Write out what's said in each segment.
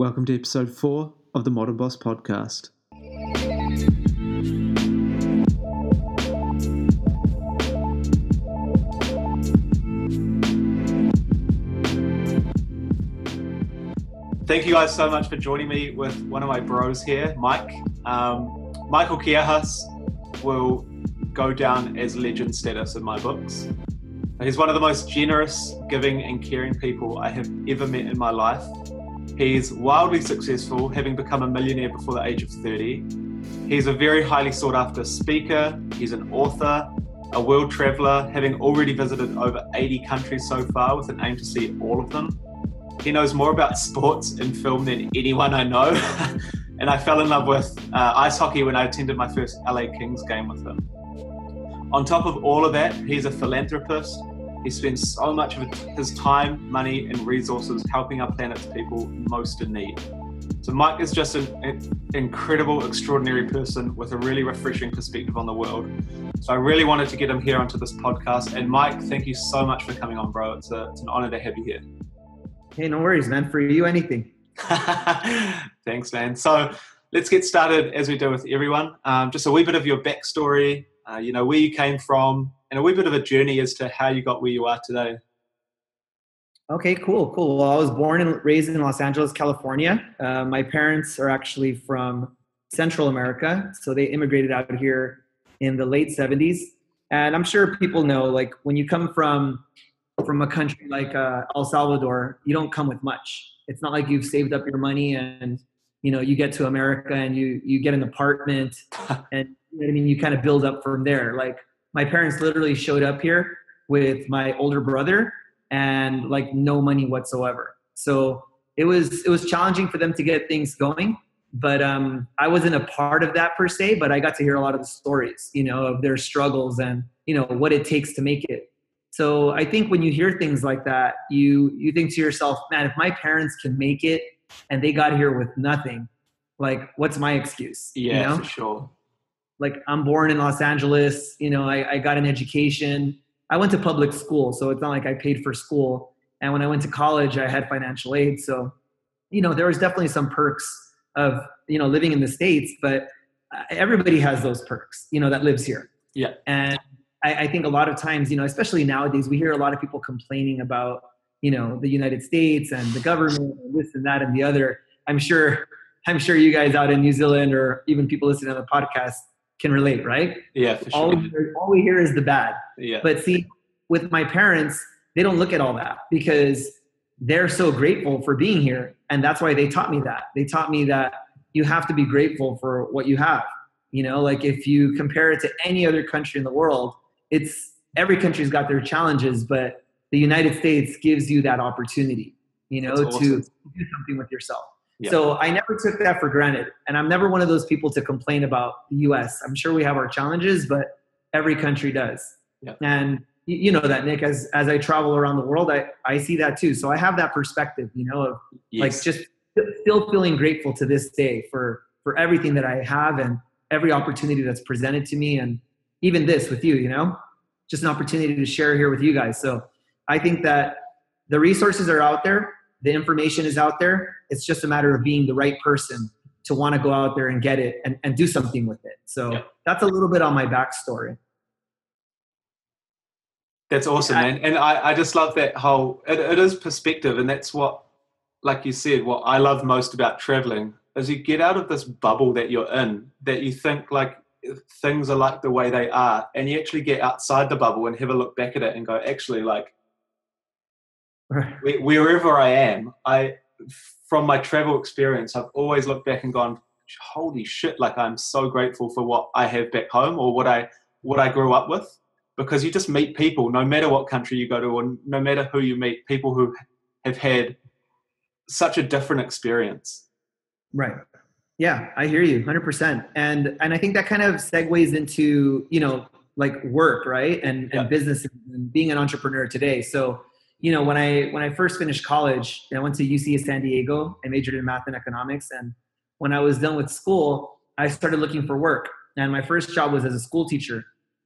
Welcome to episode four of the Modern Boss podcast. Thank you guys so much for joining me with one of my bros here, Mike. Um, Michael Kiahas will go down as legend status in my books. He's one of the most generous, giving, and caring people I have ever met in my life. He's wildly successful, having become a millionaire before the age of 30. He's a very highly sought after speaker, he's an author, a world traveler, having already visited over 80 countries so far with an aim to see all of them. He knows more about sports and film than anyone I know. and I fell in love with uh, ice hockey when I attended my first LA Kings game with him. On top of all of that, he's a philanthropist. He spends so much of his time, money, and resources helping our planet's people most in need. So, Mike is just an incredible, extraordinary person with a really refreshing perspective on the world. So, I really wanted to get him here onto this podcast. And, Mike, thank you so much for coming on, bro. It's, a, it's an honor to have you here. Hey, no worries, man. For you, anything. Thanks, man. So let's get started as we do with everyone. Um, just a wee bit of your backstory, uh, you know, where you came from, and a wee bit of a journey as to how you got where you are today. Okay, cool, cool. Well, I was born and raised in Los Angeles, California. Uh, my parents are actually from Central America, so they immigrated out here in the late 70s. And I'm sure people know, like, when you come from from a country like uh, El Salvador, you don't come with much. It's not like you've saved up your money and you know you get to America and you you get an apartment and you know I mean you kind of build up from there. Like my parents literally showed up here with my older brother and like no money whatsoever. So it was it was challenging for them to get things going. But um, I wasn't a part of that per se, but I got to hear a lot of the stories, you know, of their struggles and you know what it takes to make it so I think when you hear things like that, you you think to yourself, man, if my parents can make it and they got here with nothing, like what's my excuse? Yeah, you know? for sure. Like I'm born in Los Angeles, you know, I, I got an education. I went to public school, so it's not like I paid for school. And when I went to college, I had financial aid. So, you know, there was definitely some perks of, you know, living in the States, but uh, everybody has those perks, you know, that lives here. Yeah. And I, I think a lot of times, you know, especially nowadays, we hear a lot of people complaining about, you know, the United States and the government and this and that and the other. I'm sure, I'm sure you guys out in New Zealand or even people listening to the podcast can relate, right? Yeah, for all sure. We hear, all we hear is the bad. Yeah. But see, with my parents, they don't look at all that because they're so grateful for being here. And that's why they taught me that. They taught me that you have to be grateful for what you have. You know, like if you compare it to any other country in the world, it's every country's got their challenges, but the United States gives you that opportunity, you know, awesome. to do something with yourself. Yeah. So I never took that for granted. And I'm never one of those people to complain about the US. I'm sure we have our challenges, but every country does. Yeah. And you know that Nick, as, as I travel around the world, I, I see that too. So I have that perspective, you know, of yes. like just still feeling grateful to this day for, for everything that I have and every opportunity that's presented to me. And even this with you, you know, just an opportunity to share here with you guys. So I think that the resources are out there, the information is out there. It's just a matter of being the right person to want to go out there and get it and, and do something with it. So yeah. that's a little bit on my backstory. That's awesome, man. And I, I just love that whole, it, it is perspective. And that's what, like you said, what I love most about traveling is you get out of this bubble that you're in that you think like things are like the way they are and you actually get outside the bubble and have a look back at it and go actually like wherever i am i from my travel experience i've always looked back and gone holy shit like i'm so grateful for what i have back home or what i what i grew up with because you just meet people no matter what country you go to or no matter who you meet people who have had such a different experience right yeah, I hear you 100%. And and I think that kind of segues into, you know, like work, right? And and yeah. business and being an entrepreneur today. So, you know, when I when I first finished college, I went to UC San Diego. I majored in math and economics and when I was done with school, I started looking for work. And my first job was as a school teacher.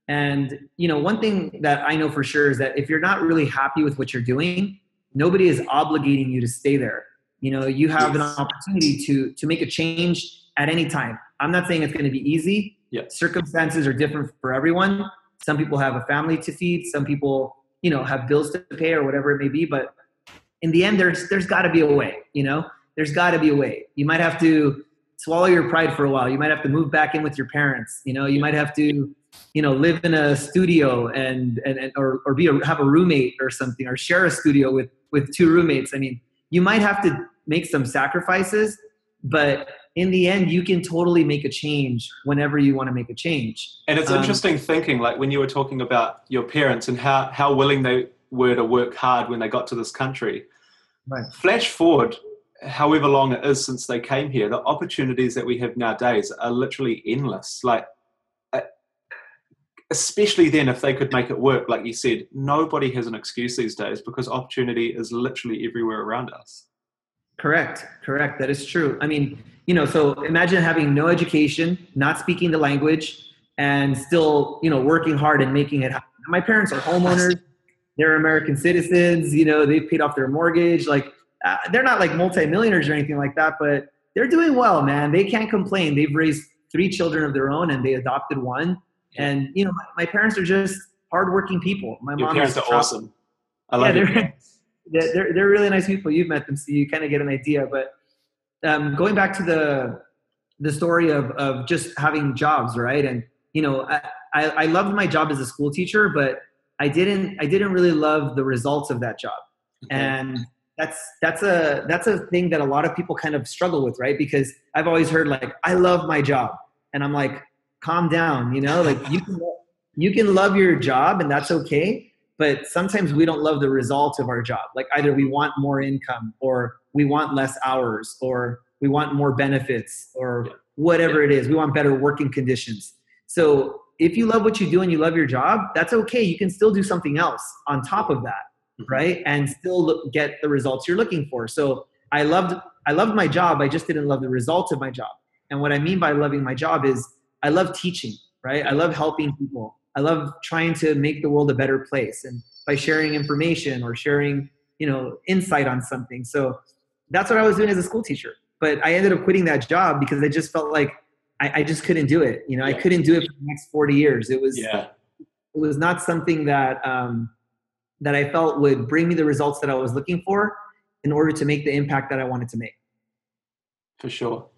And you know, one thing that I know for sure is that if you're not really happy with what you're doing, nobody is obligating you to stay there You know, you have an opportunity to to make a change at any time. I'm not saying it's going to be easy. Yeah. Circumstances are different for everyone. Some people have a family to feed. Some people, you know, have bills to pay or whatever it may be. But in the end, there's there's got to be a way. You know, there's got to be a way. You might have to swallow your pride for a while. You might have to move back in with your parents. You know, you might have to, you know, live in a studio and and, and or or be a, have a roommate or something, or share a studio with with two roommates. I mean, you might have to make some sacrifices, but in the end, you can totally make a change whenever you want to make a change. And it's Um, interesting thinking, like when you were talking about your parents and how, how willing they were to work hard when they got to this country. Right. Flash forward, however long it is since they came here, the opportunities that we have nowadays are literally endless. Like, uh, especially then, if they could make it work, like you said, nobody has an excuse these days because opportunity is literally everywhere around us. Correct, correct. That is true. I mean, you know, so imagine having no education, not speaking the language, and still, you know, working hard and making it happen. My parents are homeowners. They're American citizens. You know, they've paid off their mortgage. Like, uh, they're not like multimillionaires or anything like that, but they're doing well, man. They can't complain. They've raised three children of their own, and they adopted one. And you know, my, my parents are just hardworking people. My Your mom parents is are awesome. I Yeah, love your they're, they're, they're really nice people. You've met them, so you kind of get an idea. But um, going back to the the story of of just having jobs, right? And you know, I, I, I loved my job as a school teacher, but I didn't I didn't really love the results of that job, and that's that's a that's a thing that a lot of people kind of struggle with, right? Because I've always heard like I love my job, and I'm like, calm down, you know, like you can you can love your job, and that's okay but sometimes we don't love the result of our job. Like either we want more income or we want less hours or we want more benefits or Yeah. whatever it is. We want better working conditions. So if you love what you do and you love your job, that's okay. You can still do something else on top of that, Mhm. right? And still look, get the results you're looking for. So I loved I loved my job. I just didn't love the results of my job. And what I mean by loving my job is I love teaching, right? I love helping people. I love trying to make the world a better place and by sharing information or sharing, you know, insight on something. So that's what I was doing as a school teacher. But I ended up quitting that job because I just felt like I, I just couldn't do it. You know, I couldn't do it for the next 40 years. It was Yeah. it was not something that um, that I felt would bring me the results that I was looking for in order to make the impact that I wanted to make. for sure.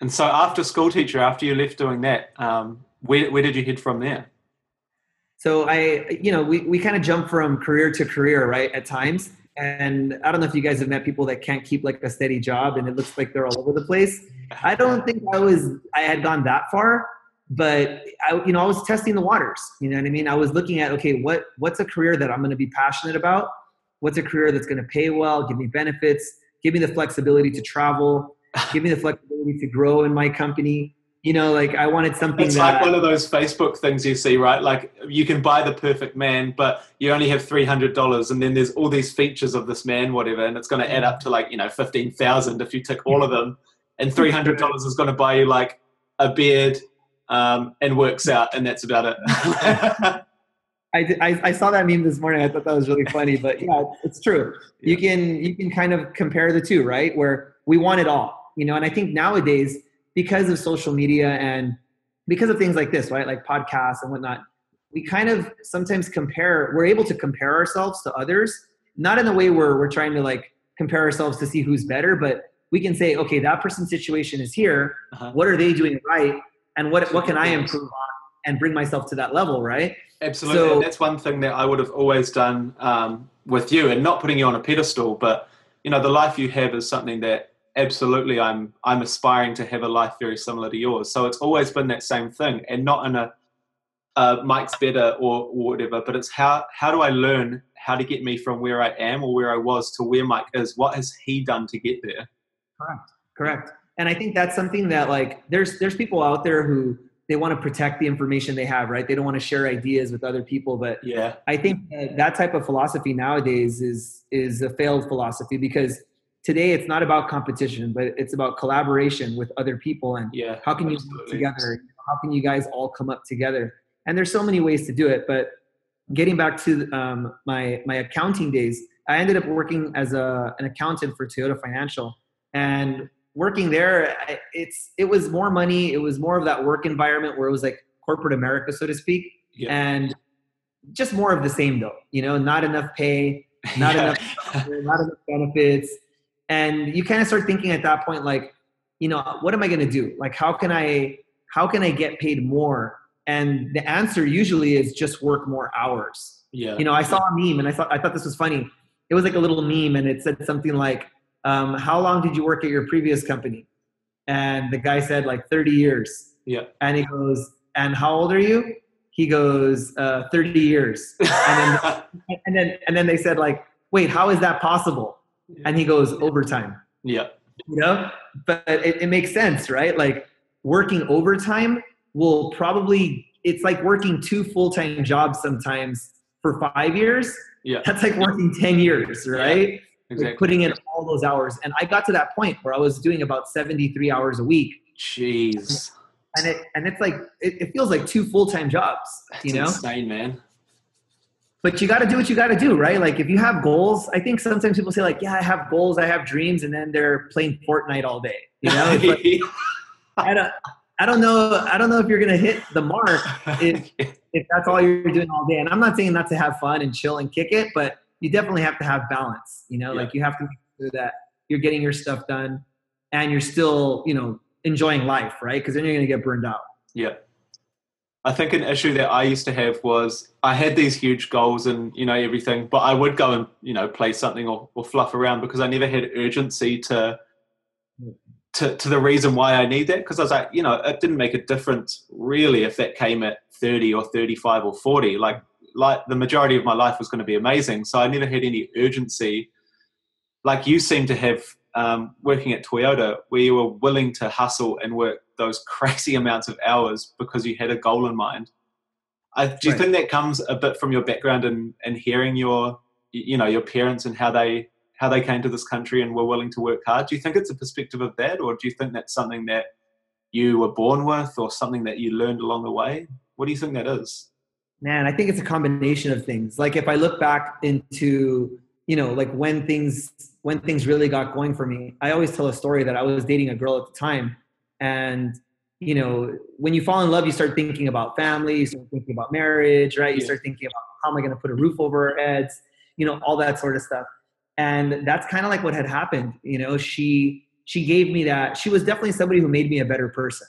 And so, after school teacher, after you left doing that, um, where where did you head from there? So I, you know, we, we kind of jump from career to career, right? At times. And I don't know if you guys have met people that can't keep like a steady job and it looks like they're all over the place. I don't think I was, I had gone that far, but I, you know, I was testing the waters. You know what I mean? I was looking at, okay, what, what's a career that I'm going to be passionate about? What's a career that's going to pay well, give me benefits, give me the flexibility to travel, give me the flexibility to grow in my company. You know, like I wanted something It's that like one of those Facebook things you see, right? Like you can buy the perfect man, but you only have three hundred dollars, and then there's all these features of this man, whatever, and it's going to add up to like you know fifteen thousand if you tick all of them, and three hundred dollars is going to buy you like a beard um, and works out, and that's about it. I, did- I, I saw that meme this morning. I thought that was really funny, but yeah, it's true. You can you can kind of compare the two, right? Where we want it all, you know. And I think nowadays, because of social media and because of things like this, right, like podcasts and whatnot, we kind of sometimes compare. We're able to compare ourselves to others, not in the way where we're trying to like compare ourselves to see who's better, but we can say, okay, that person's situation is here. Uh-huh. What are they doing right? And what what can I improve on and bring myself to that level, right? Absolutely, So- and that's one thing that I would have always done um, with you, and not putting you on a pedestal, but you know, the life you have is something that absolutely I'm I'm aspiring to have a life very similar to yours. So it's always been that same thing, and not in a uh, Mike's better or, or whatever, but it's how how do I learn how to get me from where I am or where I was to where Mike is? What has he done to get there? Correct. Correct. And I think that's something that like there's there's people out there who they want to protect the information they have, right? They don't want to share ideas with other people, but Yeah, I think that, that type of philosophy nowadays is is a failed philosophy because today it's not about competition, but it's about collaboration with other people and yeah. how can you work together? How can you guys all come up together? And there's so many ways to do it. But getting back to um, my my accounting days, I ended up working as a, an accountant for Toyota Financial. And working there, it's it was more money. It was more of that work environment where it was like corporate America, so to speak, Yeah. and just more of the same though. You know, not enough pay, not enough, not enough benefits, and you kind of start thinking at that point, like, you know, what am I going to do? Like, how can I how can I get paid more? And the answer usually is just work more hours yeah. you know i saw a meme and i thought i thought this was funny it was like a little meme and it said something like um, how long did you work at your previous company and the guy said like 30 years Yeah. and he goes and how old are you he goes uh, 30 years and then, and then and then they said like wait how is that possible and he goes overtime yeah. you know but it, it makes sense right like working overtime will probably it's like working two full-time jobs sometimes for five years Yeah. that's like working 10 years right Like Exactly. putting in all those hours and i got to that point where i was doing about 73 hours a week Jeez. and it and it's like it, it feels like two full-time jobs you know It's insane, man. But you got to do what you got to do right like if you have goals i think sometimes people say like yeah i have goals i have dreams and then they're playing fortnite all day you know like, I don't, I don't know. I don't know if you're gonna hit the mark if, if that's all you're doing all day. And I'm not saying not to have fun and chill and kick it, but you definitely have to have balance. You know, Yeah. like you have to make sure that you're getting your stuff done and you're still, you know, enjoying life, right? Because then you're gonna get burned out. Yeah. I think an issue that I used to have was I had these huge goals and you know everything, but I would go and you know play something or, or fluff around because I never had urgency to to to the reason why I need that. Because I was like you know it didn't make a difference really if that came at 30 or 35 or 40 like like the majority of my life was going to be amazing. So I never had any urgency. Like you seem to have um, working at Toyota where you were willing to hustle and work those crazy amounts of hours because you had a goal in mind. I, do you Right. think that comes a bit from your background and, and hearing your you know your parents and how they how they came to this country and were willing to work hard? Do you think it's a perspective of that, or do you think that's something that you were born with, or something that you learned along the way? What do you think that is? Man, I think it's a combination of things. Like if I look back into, you know, like when things when things really got going for me, I always tell a story that I was dating a girl at the time and you know, when you fall in love, you start thinking about family, you start thinking about marriage, right? You Yeah. start thinking about how am I going to put a roof over our heads, you know, all that sort of stuff. And that's kind of like what had happened. You know, she she gave me that. She was definitely somebody who made me a better person,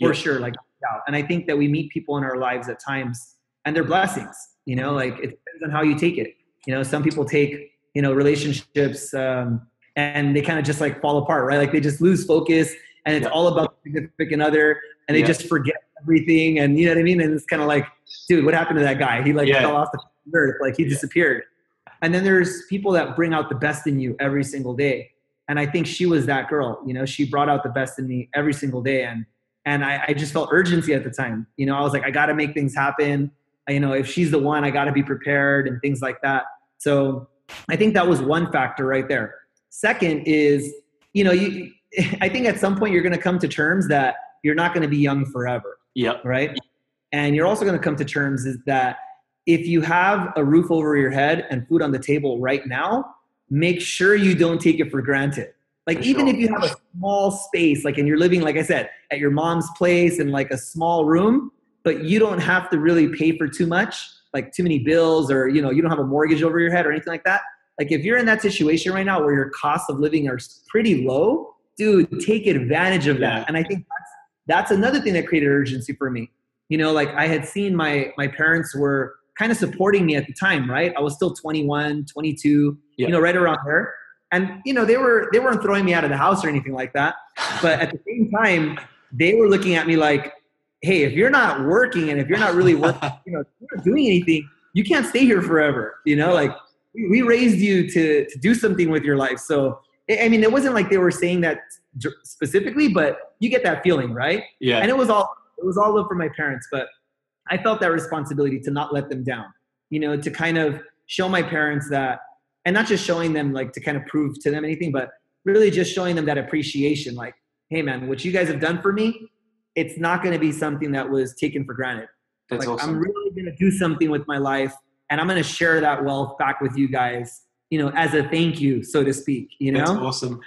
for Yeah. sure. Like, yeah. And I think that we meet people in our lives at times, and they're blessings. You know, like it depends on how you take it. You know, some people take you know relationships um, and they kind of just like fall apart, right? Like they just lose focus, and it's Yeah. all about the significant other, and they Yeah. just forget everything. And you know what I mean? And it's kind of like, dude, what happened to that guy? He like Yeah. fell off the earth, like he disappeared. And then there's people that bring out the best in you every single day. And I think she was that girl. You know, she brought out the best in me every single day. And and I, I just felt urgency at the time. You know, I was like, I got to make things happen. I- You know, if she's the one, I got to be prepared and things like that. So I think that was one factor right there. Second is, you know, you. I think at some point you're going to come to terms that you're not going to be young forever Yep. right? And you're also going to come to terms is that if you have a roof over your head and food on the table right now, make sure you don't take it for granted. Like For even sure. if you have a small space, like and you're living, like I said, at your mom's place in like a small room, but you don't have to really pay for too much, like too many bills, or you know, you don't have a mortgage over your head or anything like that. Like if you're in that situation right now where your cost of living are pretty low, dude, take advantage of that. And I think that's that's another thing that created urgency for me. You know, like I had seen my my parents were kind of supporting me at the time, right? I was still 21, 22, Yeah. you know, right around there. And you know, they were they weren't throwing me out of the house or anything like that. But at the same time, they were looking at me like, "Hey, if you're not working and if you're not really working, you know, if you're not doing anything, you can't stay here forever." You know, like we we raised you to to do something with your life. So I mean, it wasn't like they were saying that specifically, but you get that feeling, right? yeah. and it was all it was all love for my parents but i felt that responsibility to not let them down you know to kind of show my parents that and not just showing them like to kind of prove to them anything but really just showing them that appreciation like hey man what you guys have done for me it's not going to be something that was taken for granted That's like awesome. i'm really going to do something with my life and i'm going to share that wealth back with you guys you know, as a thank you, so to speak, you know? That's awesome.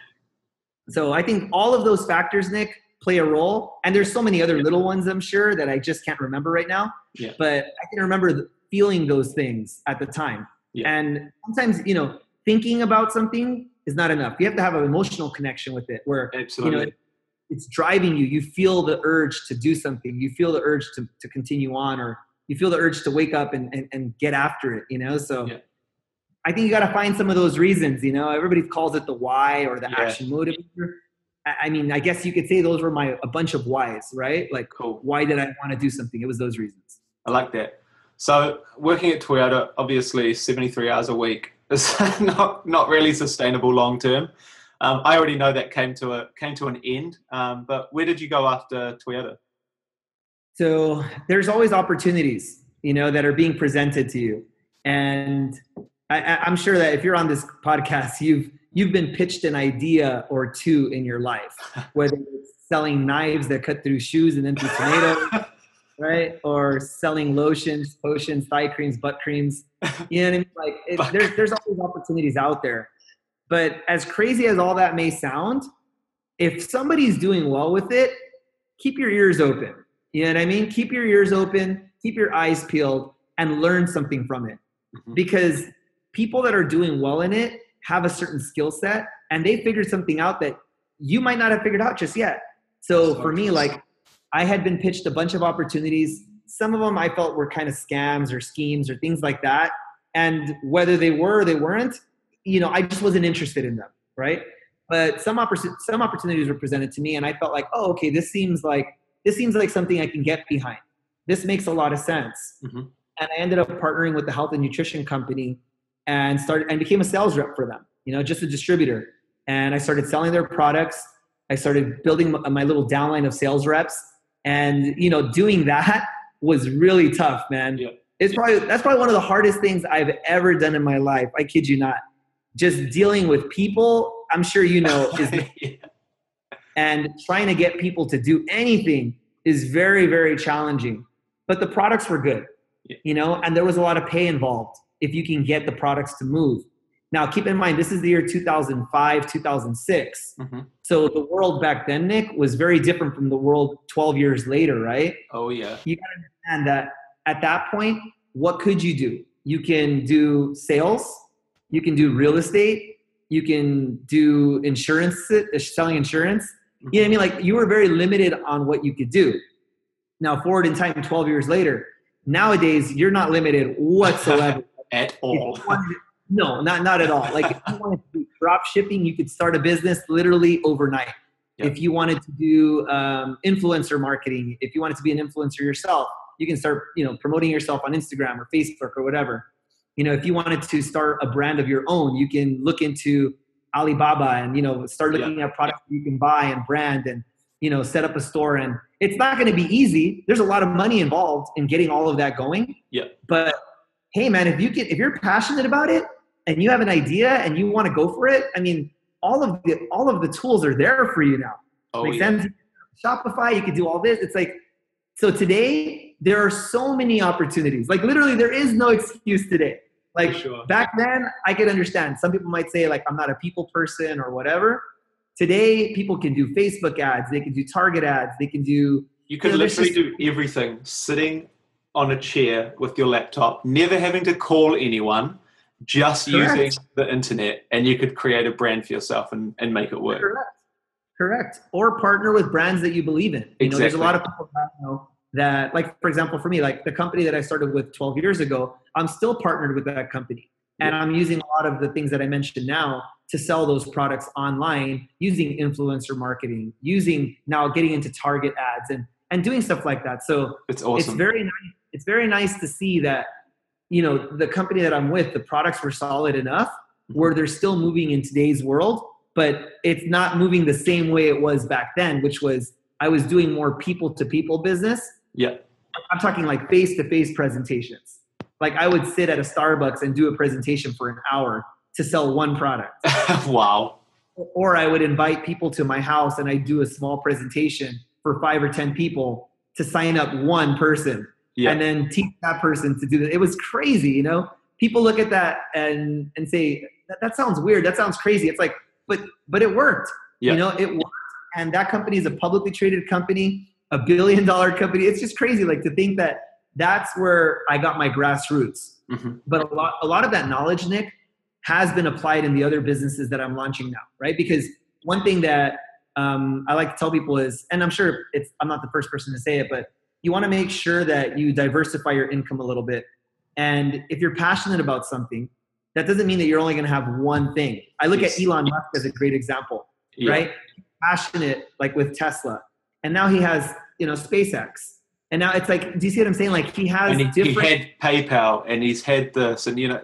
So I think all of those factors, Nick, play a role. And there's so many other little ones, I'm sure, that I just can't remember right now. Yeah. But I can remember feeling those things at the time. Yeah. And sometimes, you know, thinking about something is not enough. You have to have an emotional connection with it where, Absolutely. you know, it's driving you. You feel the urge to do something. You feel the urge to, to continue on or you feel the urge to wake up and, and, and get after it, you know? So Yeah. I think you got to find some of those reasons, you know, everybody calls it the why or the Yeah. action motivator. I I mean, I guess you could say those were my, a bunch of whys, right? Like, cool. why did I want to do something? It was those reasons. I like that. So working at Toyota, obviously 73 hours a week is not not really sustainable long term. Um, I already know that came to a came to an end. Um, but where did you go after Toyota? So there's always opportunities, you know, that are being presented to you. And I, I- I'm sure that if you're on this podcast, you've you've been pitched an idea or two in your life, whether it's selling knives that cut through shoes and empty tomatoes, right? Or selling lotions, potions, thigh creams, butt creams. You know what I mean? Like it, there's there's always opportunities out there. But as crazy as all that may sound, if somebody's doing well with it, keep your ears open. You know what I mean? Keep your ears open, keep your eyes peeled, and learn something from it. Mhm. Because people that are doing well in it have a certain skill set and they figured something out that you might not have figured out just yet. So for me, like I had been pitched a bunch of opportunities. Some of them I felt were kind of scams or schemes or things like that. And whether they were or they weren't, you know, I just wasn't interested in them, right? But some oppor- some opportunities were presented to me, and I felt like, oh, okay, this seems like this seems like something I can get behind. This makes a lot of sense. Mhm. And I ended up partnering with the health and nutrition company and started and became a sales rep for them. You know, just a distributor. And I started selling their products. I started building my little downline of sales reps, and you know, doing that was really tough, man. Yeah. It's probably that's probably one of the hardest things I've ever done in my life. I kid you not. Just dealing with people, I'm sure you know, is Yeah. and trying to get people to do anything is very very challenging but the products were good Yeah. you know and there was a lot of pay involved if you can get the products to move now keep in mind this is the year 2005 2006 Mhm. so the world back then nick was very different from the world 12 years later right Oh yeah. You got to understand that at that point what could you do you can do sales you can do real estate you can do insurance uh, selling insurance you know what I mean? Like you were very limited on what you could do. Now, forward in time, 12 years later, nowadays you're not limited whatsoever. At all. no, not not at all. Like if you wanted to do drop shipping, you could start a business literally overnight. Yep. If you wanted to do um, influencer marketing, if you wanted to be an influencer yourself, you can start, you know, promoting yourself on Instagram or Facebook or whatever. You know, if you wanted to start a brand of your own, you can look into Alibaba and you know start looking at products you can buy and brand and you know set up a store and it's not going to be easy there's a lot of money involved in getting all of that going Yeah. but hey man if you can if you're passionate about it and you have an idea and you want to go for it i mean all of the all of the tools are there for you now. Oh Makes yeah. sense? Shopify you can do all this. It's like so today there are so many opportunities. Like literally there is no excuse today. Like sure. back then i could understand. Some people might say like i'm not a people person or whatever. Today people can do facebook ads they can do target ads they can do You could Yeah, there's literally do everything sitting on a chair with your laptop, never having to call anyone, just Correct. using the internet, and you could create a brand for yourself and, and make it work. correct. Correct. Or partner with brands that you believe in. You know there's a lot of people that I know that like for example for me like the company that i started with 12 years ago i'm still partnered with that company. And i'm using a lot of the things that i mentioned now to sell those products online using influencer marketing using now getting into target ads and and doing stuff like that. So It's awesome. it's very nice it's very nice to see that you know the company that i'm with the products were solid enough Mm-hmm. where they're still moving in today's world but it's not moving the same way it was back then which was i was doing more people to people business yeah. i'm talking like face to face presentations like i would sit at a starbucks and do a presentation for an hour to sell one product wow. or I would invite people to my house and I do a small presentation for five or ten people to sign up one person Yeah. and then teach that person to do that. It was crazy, you know. People look at that and and say, that, that sounds weird. That sounds crazy. It's like, but but it worked. Yeah. You know, it worked. And that company is a publicly traded company, a billion dollar company. It's just crazy, like to think that that's where I got my grassroots. Mhm. But a lot, a lot of that knowledge, Nick, has been applied in the other businesses that I'm launching now, right? Because one thing that um, I like to tell people is, and I'm sure it's, I'm not the first person to say it, but you want to make sure that you diversify your income a little bit. And if you're passionate about something, that doesn't mean that you're only going to have one thing. I look Yes. at Elon Musk as a great example, Yeah. right? Passionate, like with Tesla, and now he has, you know, SpaceX, and now it's like, do you see what I'm saying? Like he has And he, he had PayPal and he's had this, and you know,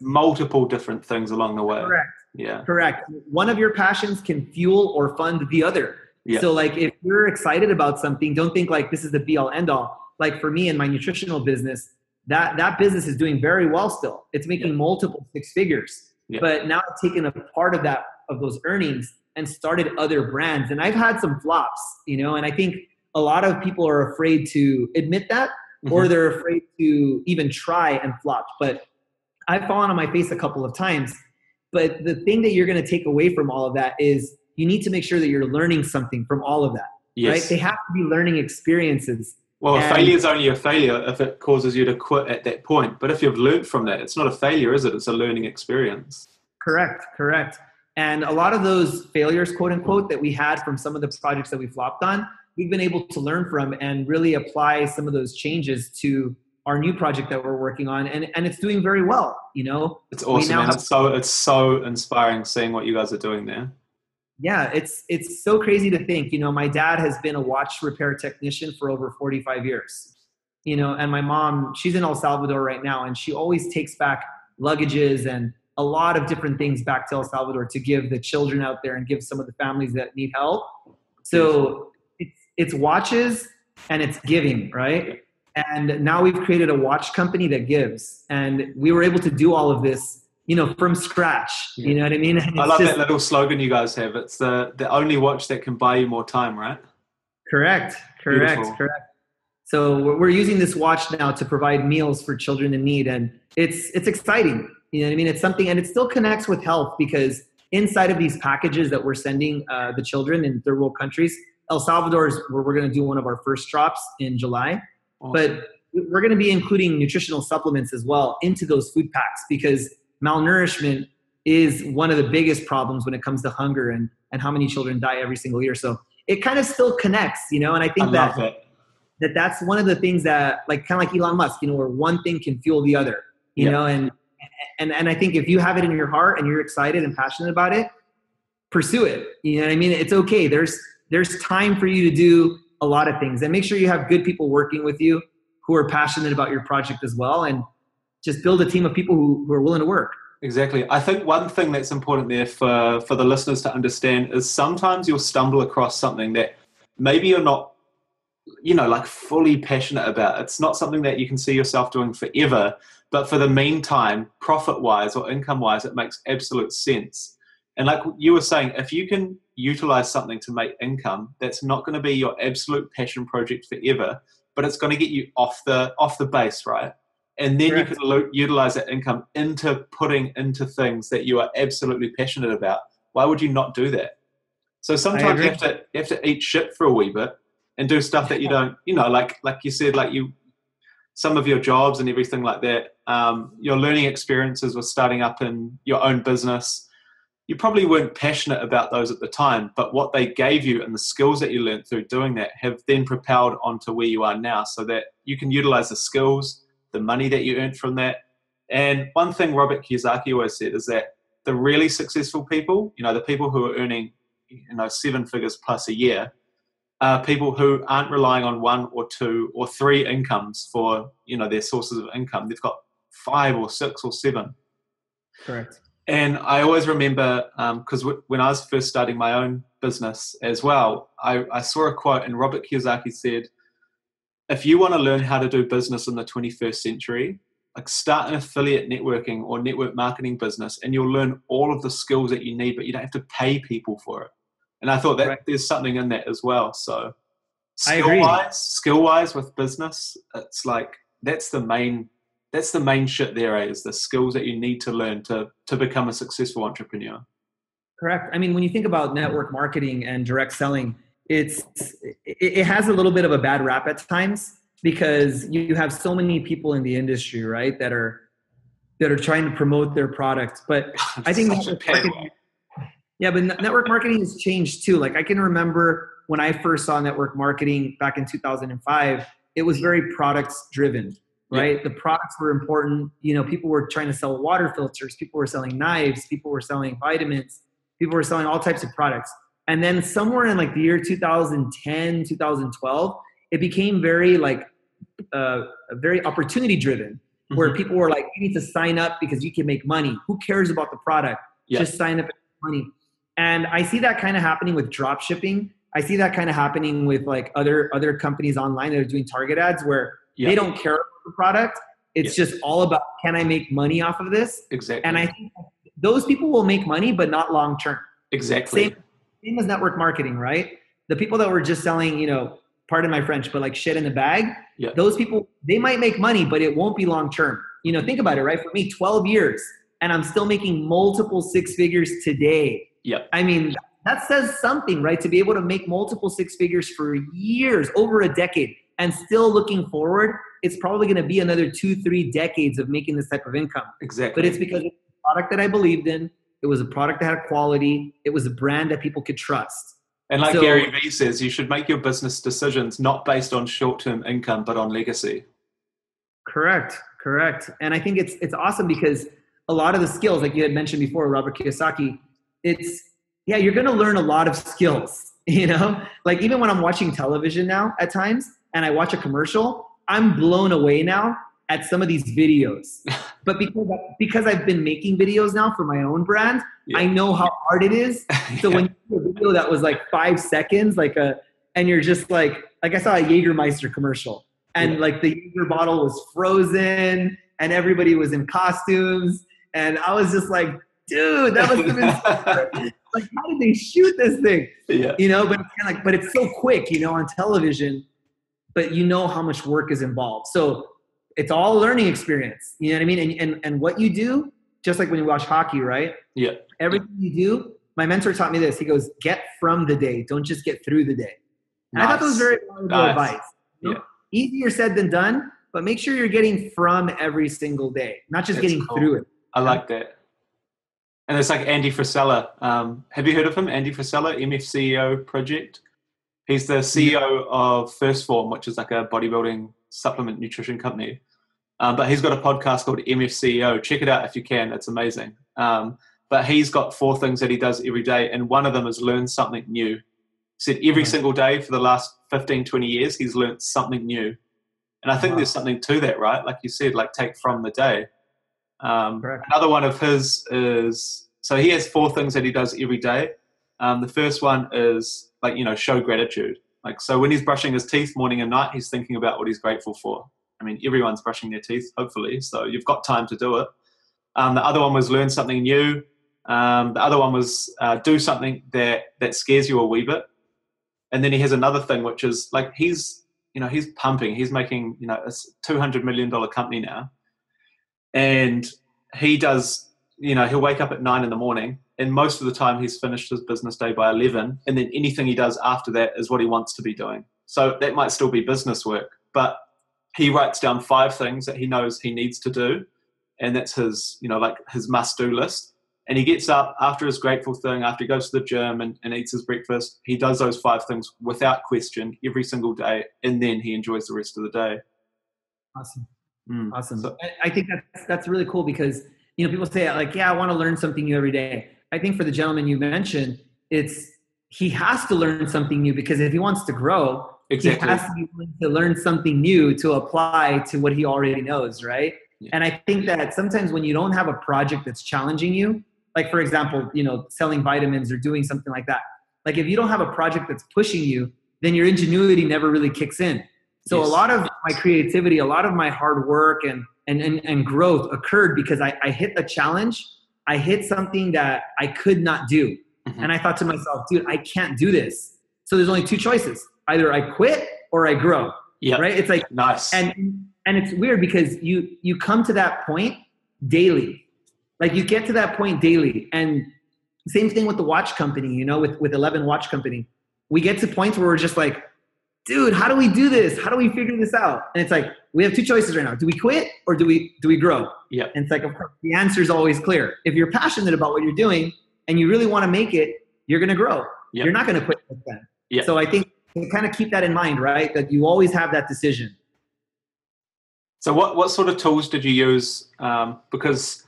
multiple different things along the way. correct. Yeah. Correct. One of your passions can fuel or fund the other. Yeah. So like if you're excited about something, don't think like this is the be all end all. Like for me in my nutritional business, that that business is doing very well still. It's making Yeah. multiple six figures. Yeah. But now I've taken a part of that of those earnings and started other brands. And I've had some flops, you know, and I think a lot of people are afraid to admit that or Mhm. they're afraid to even try and flop. But I've fallen on my face a couple of times. But the thing that you're going to take away from all of that is you need to make sure that you're learning something from all of that, right? yes. They have to be learning experiences. Well, a failure is only a failure if it causes you to quit at that point. But if you've learned from that, it's not a failure, is it? It's a learning experience. Correct, correct. And a lot of those failures, quote unquote, that we had from some of the projects that we flopped on, we've been able to learn from and really apply some of those changes to our new project that we're working on. And, and it's doing very well, you know? It's awesome, now and have- it's so it's so inspiring seeing what you guys are doing there. Yeah it's it's so crazy to think you know my dad has been a watch repair technician for over 45 years you know and my mom she's in el salvador right now and she always takes back luggages and a lot of different things back to el salvador to give the children out there and give some of the families that need help. So it's it's watches and it's giving right? And now we've created a watch company that gives and we were able to do all of this you know from scratch you know what i mean And I love just- that little slogan you guys have. It's the the only watch that can buy you more time, right? Correct, correct, Beautiful. correct. So we're we're using this watch now to provide meals for children in need, and it's it's exciting. You know what I mean? It's something, and it still connects with health because inside of these packages that we're sending uh, the children in third world countries, El Salvador is where we're going to do one of our first drops in July. Awesome. But we're going to be including nutritional supplements as well into those food packs because malnourishment is one of the biggest problems when it comes to hunger and, and how many children die every single year. So it kind of still connects, you know, and I I think that, that. that that's one of the things that like kind of like Elon Musk, you know, where one thing can fuel the other, you Yeah. know, and, and, and I think if you have it in your heart and you're excited and passionate about it, pursue it. You know what I mean? It's okay. There's, there's time for you to do a lot of things and make sure you have good people working with you who are passionate about your project as well. And just build a team of people who, who are willing to work. Exactly. I think one thing that's important there for, for the listeners to understand is sometimes you'll stumble across something that maybe you're not, you know, like fully passionate about. It's not something that you can see yourself doing forever, but for the meantime, profit wise or income wise, it makes absolute sense. And like you were saying, if you can utilize something to make income, that's not going to be your absolute passion project forever, but it's going to get you off the off the base, right? And then Correct. you can lo- utilize that income into putting into things that you are absolutely passionate about. Why would you not do that? So sometimes you have to you have to eat shit for a wee bit and do stuff that you don't, you know, like like you said, like you some of your jobs and everything like that. Um, your learning experiences with starting up in your own business. You probably weren't passionate about those at the time, but what they gave you and the skills that you learned through doing that have then propelled onto where you are now, so that you can utilize the skills the money that you earned from that. And one thing Robert Kiyosaki always said is that the really successful people, you know, the people who are earning, you know, seven figures plus a year, are people who aren't relying on one or two or three incomes for, you know, their sources of income. They've got five or six or seven. Correct. And I always remember um, because w- when I was first starting my own business as well, I, I saw a quote, and Robert Kiyosaki said, "If you want to learn how to do business in the 21st century, like start an affiliate networking or network marketing business, and you'll learn all of the skills that you need, but you don't have to pay people for it." And I thought that Right. there's something in that as well. So, skill wise, skill wise with business, it's like that's the main that's the main shit there eh, is the skills that you need to learn to to become a successful entrepreneur. Correct. I mean, when you think about network marketing and direct selling, it's it, has a little bit of a bad rap at times because you have so many people in the industry, right, that are that are trying to promote their products But I think marketing, yeah, but network marketing has changed too. Like I can remember when I first saw network marketing back in 2005, it was very products driven, right? Yeah. The products were important. You know, people were trying to sell water filters, people were selling knives, people were selling vitamins, people were selling all types of products. And then somewhere in like the year 2010, 2012, it became very like uh, very opportunity driven, mm-hmm. where people were like, "You need to sign up because you can make money. Who cares about the product? Yeah. Just sign up and money." And I see that kind of happening with drop shipping. I see that kind of happening with like other other companies online that are doing target ads where yeah. they don't care about the product. It's yeah. just all about can I make money off of this? Exactly. And I think those people will make money, but not long term. Exactly. Same, same as network marketing, right? The people that were just selling, you know, pardon my French, but like shit in the bag, yeah. those people, they might make money, but it won't be long term. You know, think about it, right? For me, 12 years, and I'm still making multiple six figures today. Yeah. I mean, that says something, right? To be able to make multiple six figures for years, over a decade, and still looking forward, it's probably going to be another two, three decades of making this type of income. Exactly. But it's because it's a product that I believed in. It was a product that had quality. It was a brand that people could trust. And like so, Gary Vee says, you should make your business decisions not based on short-term income, but on legacy. Correct, correct. And I think it's it's awesome because a lot of the skills, like you had mentioned before, Robert Kiyosaki, it's yeah, you're going to learn a lot of skills. You know, like even when I'm watching television now at times, and I watch a commercial, I'm blown away now at some of these videos. but because because I've been making videos now for my own brand, yeah. I know how hard it is. So yeah. when you do a video that was like five seconds, like a and you're just like like I saw a Jägermeister commercial, and yeah. like the Jaeger bottle was frozen, and everybody was in costumes, and I was just like, dude, that must have been like how did they shoot this thing? Yeah. You know, but it's kind of like, but it's so quick, you know, on television. But you know how much work is involved. So it's all a learning experience. You know what I mean? And, and and what you do, just like when you watch hockey, right? Yeah. Everything you do, my mentor taught me this. He goes, get from the day, don't just get through the day. And nice. I thought that was very valuable nice. advice. You know? Yeah. Easier said than done, but make sure you're getting from every single day, not just That's getting cool. through it. I like that. And it's like Andy Frisella. Um, have you heard of him? Andy Frisella, MFCEO Project. He's the CEO yeah. of 1st Form, which is like a bodybuilding supplement nutrition company. Um, but he's got a podcast called MFCEO. Check it out if you can. It's amazing. Um, but he's got four things that he does every day, and one of them is learn something new. He said every mm-hmm. single day for the last 15, 20 years, he's learned something new. And I think wow. there's something to that, right? Like you said, like take from the day. Um, another one of his is so he has four things that he does every day. Um, the first one is like, you know, show gratitude. Like, so when he's brushing his teeth morning and night, he's thinking about what he's grateful for. I mean, everyone's brushing their teeth, hopefully, so you've got time to do it. Um, the other one was learn something new. Um, the other one was uh, do something that that scares you a wee bit. And then he has another thing, which is like he's you know he's pumping. He's making you know a two hundred million dollar company now, and he does you know he'll wake up at nine in the morning and most of the time he's finished his business day by 11 and then anything he does after that is what he wants to be doing. So that might still be business work but he writes down five things that he knows he needs to do and that's his you know like his must do list. And he gets up after his grateful thing after he goes to the gym and, and eats his breakfast he does those five things without question every single day and then he enjoys the rest of the day. Awesome. Mm. awesome. So, I, I think that's that's really cool because you know people say like yeah i want to learn something new every day I think for the gentleman you mentioned, it's he has to learn something new because if he wants to grow, exactly. he has to be willing to learn something new to apply to what he already knows, right? Yeah. And I think that sometimes when you don't have a project that's challenging you, like for example, you know, selling vitamins or doing something like that. Like if you don't have a project that's pushing you, then your ingenuity never really kicks in. So yes. a lot of my creativity, a lot of my hard work and and and, and growth occurred because I, I hit a challenge I hit something that I could not do. Mm-hmm. And I thought to myself, dude, I can't do this. So there's only two choices. Either I quit or I grow. Yeah. Right. It's like nice. And and it's weird because you you come to that point daily like you get to that point daily and same thing with the watch company you know with with 11 watch company we get to points where we're just like dude how do we do this? How do we figure this out? And it's like we have two choices right now. Do we quit or do we do we grow? Yeah. and it's like of course the answer is always clear. If you're passionate about what you're doing and you really want to make it you're going to grow. Yeah. you're not going to quit Yeah. so i think you kind of keep that in mind right? That you always have that decision. So what what sort of tools did you use? Um, because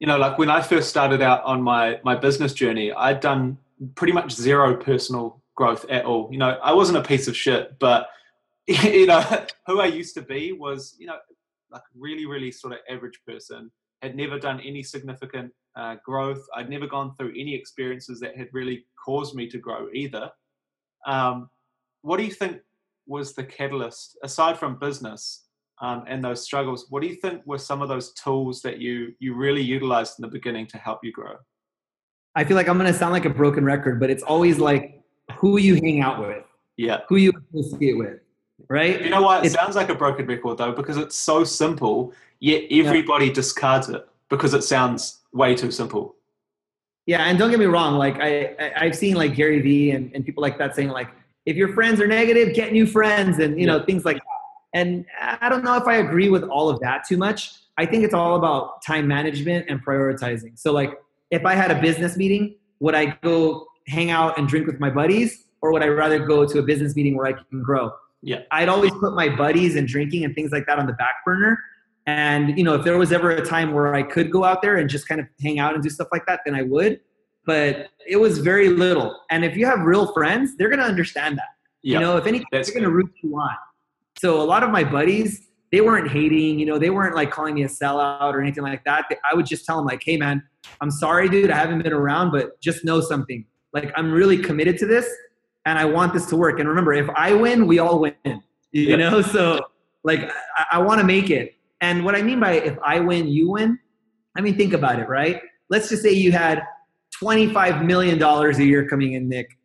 you know, like when I first started out on my my business journey, I'd done pretty much zero personal growth at all. You know, I wasn't a piece of shit, but you know, who I used to be was you know like really really sort of average person. Had never done any significant uh, growth. I'd never gone through any experiences that had really caused me to grow either. Um, what do you think was the catalyst aside from business? um, and those struggles. What do you think were some of those tools that you you really utilized in the beginning to help you grow? i feel like i'm going to sound like a broken record but it's always like who you hang out with Yeah, who you associate with right you know what? It It's- sounds like a broken record though because it's so simple, yet everybody discards it because it sounds way too simple. Yeah, and don't get me wrong. Like I, I I've seen like Gary Vee and, and people like that saying like, if your friends are negative, get new friends, and you know things like that. And I don't know if I agree with all of that too much. I think it's all about time management and prioritizing. So like, if I had a business meeting, would I go hang out and drink with my buddies, or would I rather go to a business meeting where I can grow? Yeah. I'd always put my buddies and drinking and things like that on the back burner. And you know, if there was ever a time where I could go out there and just kind of hang out and do stuff like that, then I would. But it was very little. And if you have real friends, they're gonna understand that. Yeah, You know, if anything, That's they're gonna root you on. So a lot of my buddies, they weren't hating. You know, they weren't like calling me a sellout or anything like that. I would just tell them like, "Hey, man, I'm sorry, dude. I haven't been around, but just know something. Like, I'm really committed to this, and I want this to work. And remember, if I win, we all win. You Yeah. know, so like, I, I want to make it. And what I mean by if I win, you win. I mean, think about it, right? Let's just say you had $25 million a year coming in, Nick.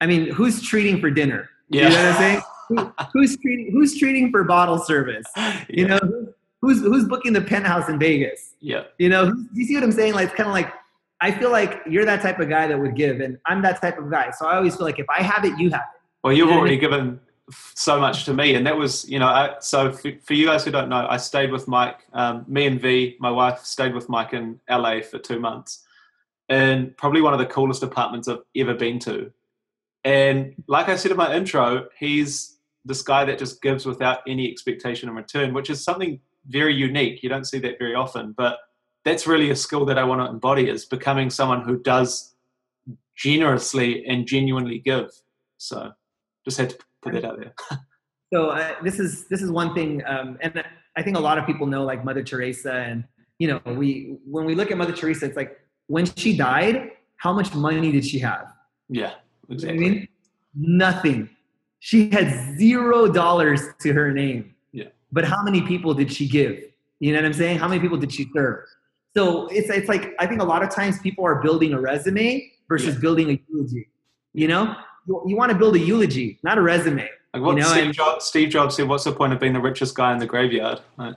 I mean, who's treating for dinner? yeah, You know what I'm saying? Who- who's treating Who's treating for bottle service? You know, who's who's booking the penthouse in Vegas? yeah, You know, do you see what I'm saying? Like, it's kind of like I feel like you're that type of guy that would give, and I'm that type of guy. So I always feel like if I have it, you have it. Well, you've already given so much to me, and that was, you know, I, so for, for you guys who don't know, I stayed with Mike. Um, me and V, my wife, stayed with Mike in LA for two months, and probably one of the coolest apartments I've ever been to. And like I said in my intro, he's this guy that just gives without any expectation in return, which is something very unique. You don't see that very often, but that's really a skill that I want to embody is becoming someone who does generously and genuinely give. So just had to put that out there. So uh, this is this is one thing, um, and I think a lot of people know like Mother Teresa, and you know, we when we look at Mother Teresa, it's like when she died, how much money did she have? Yeah, You know. I mean? Nothing. She had zero dollars to her name. Yeah. But how many people did she give? You know what I'm saying? How many people did she serve? So it's it's like I think a lot of times people are building a resume versus building a eulogy. You know, you, you want to build a eulogy, not a resume. Like what You know, Steve, and- Jobs, Steve Jobs said, "What's the point of being the richest guy in the graveyard?" Right?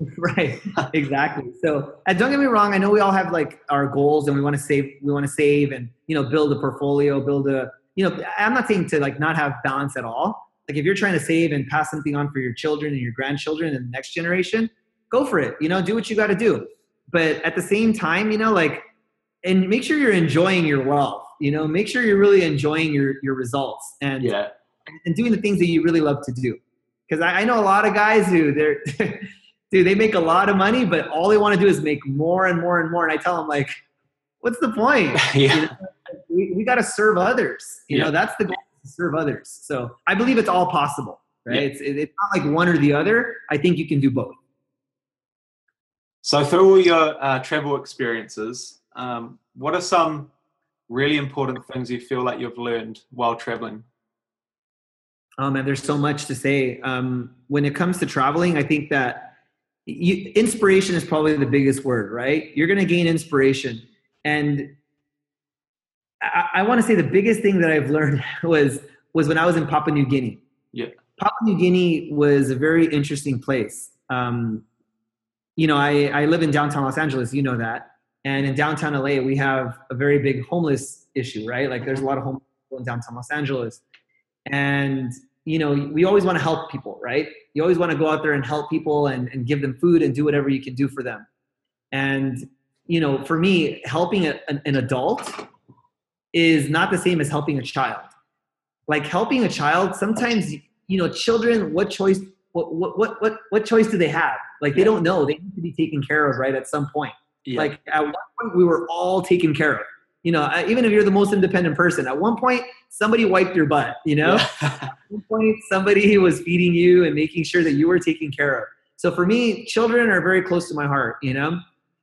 right exactly so and don't get me wrong i know we all have like our goals and we want to save we want to save and you know build a portfolio build a you know i'm not saying to like not have balance at all like if you're trying to save and pass something on for your children and your grandchildren and the next generation go for it you know do what you got to do but at the same time you know like and make sure you're enjoying your wealth you know make sure you're really enjoying your your results and Yeah, and doing the things that you really love to do. Because I, I know a lot of guys who they're, dude, they make a lot of money, but all they want to do is make more and more and more. And I tell them like, what's the point? yeah, We, we got to serve others. You Yeah. know, that's the goal to serve others. So I believe it's all possible, right? Yeah. It's, it, it's not like one or the other. I think you can do both. So through all your uh, travel experiences, um, what are some really important things you feel like you've learned while traveling? Oh man, there's so much to say. Um, when it comes to traveling, I think that you, inspiration is probably the biggest word, right? You're going to gain inspiration. And I, I want to say the biggest thing that I've learned was, was when I was in Papua New Guinea. Yeah. Papua New Guinea was a very interesting place. Um, you know, I, I live in downtown Los Angeles, you know that. And in downtown LA, we have a very big homeless issue, right? Like there's a lot of homeless people in downtown Los Angeles. And, you know, we always want to help people, right? You always want to go out there and help people and, and give them food and do whatever you can do for them. And, you know, for me, helping a, an, an adult is not the same as helping a child. Like helping a child, sometimes, you know, children, what choice, what, what, what, what, what choice do they have? Like they don't know. They need to be taken care of, right? At some point. Yeah. Like at one point, we were all taken care of. You know, even if you're the most independent person, at one point somebody wiped your butt. You know, at one point somebody was feeding you and making sure that you were taken care of. So for me, children are very close to my heart. You know,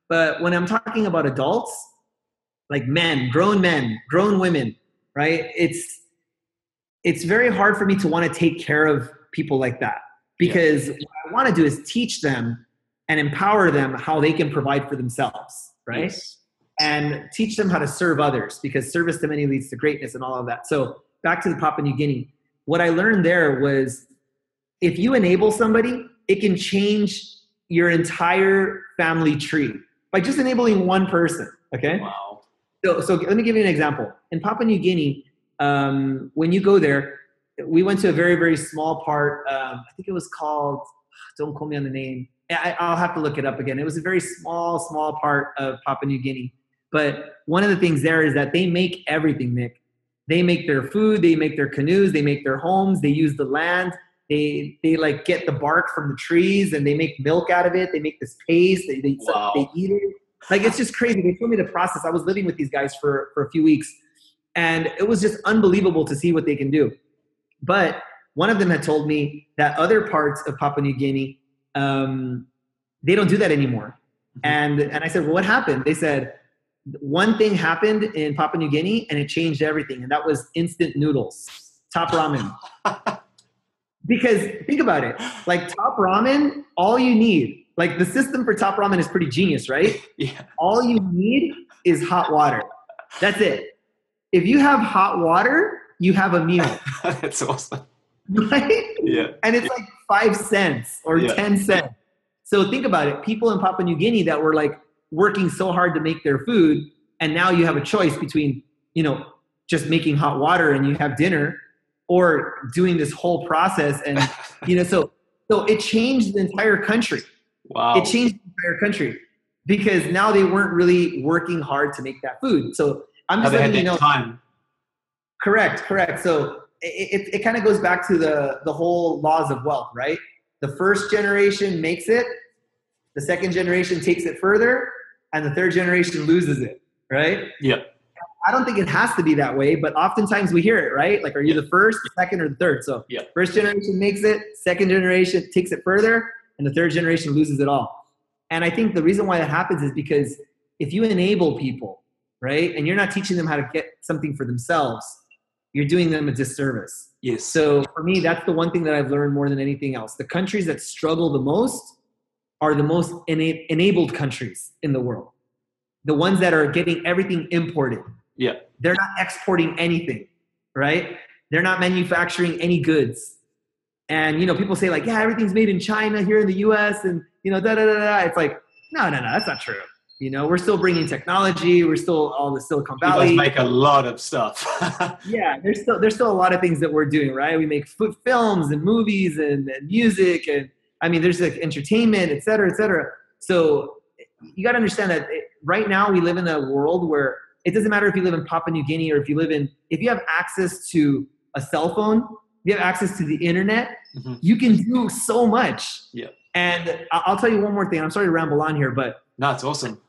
but when I'm talking about adults, like men, grown men, grown women, right? It's it's very hard for me to want to take care of people like that because what I want to do is teach them and empower them how they can provide for themselves, right? Yes. And teach them how to serve others because service to many leads to greatness and all of that. So back to the Papua New Guinea, what I learned there was if you enable somebody, it can change your entire family tree by just enabling one person. Okay. Wow. So, so let me give you an example. In Papua New Guinea, um, when you go there, we went to a very, very small part. Um, I think it was called, don't call me on the name. I, I'll have to look it up again. It was a very small, small part of Papua New Guinea. But one of the things there is that they make everything, Nick. They make their food, they make their canoes, they make their homes, they use the land. They, they like get the bark from the trees and they make milk out of it. They make this paste. They, they, Wow. they eat it. Like it's just crazy. They told me the process. I was living with these guys for, for a few weeks and it was just unbelievable to see what they can do. But one of them had told me that other parts of Papua New Guinea, um, they don't do that anymore. And, and I said, well, what happened? They said, one thing happened in Papua New Guinea and it changed everything. And that was instant noodles, top ramen. because think about it, like top ramen, all you need, like the system for top ramen is pretty genius, right? Yeah. all you need is hot water. That's it. If you have hot water, you have a meal, That's awesome. right? Yeah. And it's like five cents or Yeah. 10 cents. So think about it. People in Papua New Guinea that were like working so hard to make their food, and now you have a choice between, you know, just making hot water and you have dinner or doing this whole process. And, you know, so, so it changed the entire country. wow. it changed the entire country because now they weren't really working hard to make that food. So I'm just had letting you know. time. Correct, correct. So it, it, it kind of goes back to the, the whole laws of wealth, right? The first generation makes it, the second generation takes it further, and the third generation loses it, right? Yeah. I don't think it has to be that way, but oftentimes we hear it, right? Like, are you the first, the second, or the third? So, Yeah. first generation makes it, second generation takes it further, and the third generation loses it all. And I think the reason why that happens is because if you enable people, right, and you're not teaching them how to get something for themselves, you're doing them a disservice. Yes. So for me, that's the one thing that I've learned more than anything else. The countries that struggle the most are the most ena- enabled countries in the world. The ones that are getting everything imported. Yeah. They're not exporting anything, right? They're not manufacturing any goods. And you know, people say like, yeah, everything's made in China here in the US and you know, da da da da. It's like, no, no, no, that's not true. You know, we're still bringing technology. We're still all the Silicon you guys make a lot of stuff. yeah, there's still there's still a lot of things that we're doing, right? We make f- films and movies and, and music, and I mean, there's like entertainment, et cetera, et cetera. So you got to understand that it, right now we live in a world where it doesn't matter if you live in Papua New Guinea or if you live in if you have access to a cell phone, you have access to the internet, Mhm. you can do so much. Yeah. And I'll tell you one more thing. I'm sorry to ramble on here, but no, it's awesome.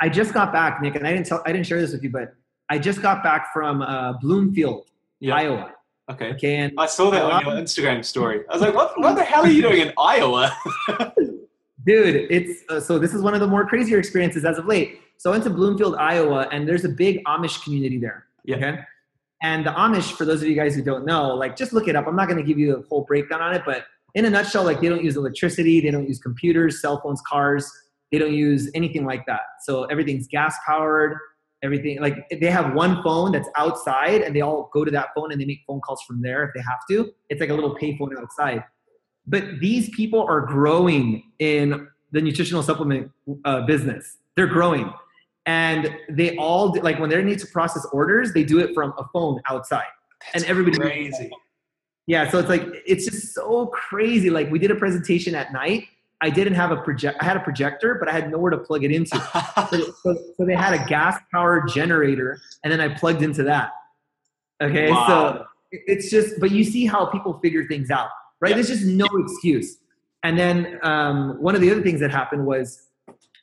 I just got back, Nick, and I didn't tell I didn't share this with you, but I just got back from uh, Bloomfield, Yeah. Iowa. Okay. Okay, and I saw that on your Instagram story. I was like, what, what the hell are you doing in Iowa? dude, it's uh, so this is one of the more crazier experiences as of late. So I went to Bloomfield, Iowa, and there's a big Amish community there. Yeah. Okay. And the Amish, for those of you guys who don't know, like just look it up. I'm not going to give you a whole breakdown on it, but in a nutshell, like they don't use electricity, they don't use computers, cell phones, cars, they don't use anything like that. So everything's gas powered. everything. Like they have one phone that's outside, and they all go to that phone and they make phone calls from there if they have to. It's like a little payphone outside. But these people are growing in the nutritional supplement uh, business. They're growing, and they all like when they need to process orders, they do it from a phone outside, That's and everybody. crazy. Yeah, so it's like it's just so crazy. Like we did a presentation at night. I didn't have a project. I had a projector, but I had nowhere to plug it into. So, so, so they had a gas powered generator, and then I plugged into that. Okay, Wow. so it's just, but you see how people figure things out, right? Yeah. There's just no excuse. And then um, one of the other things that happened was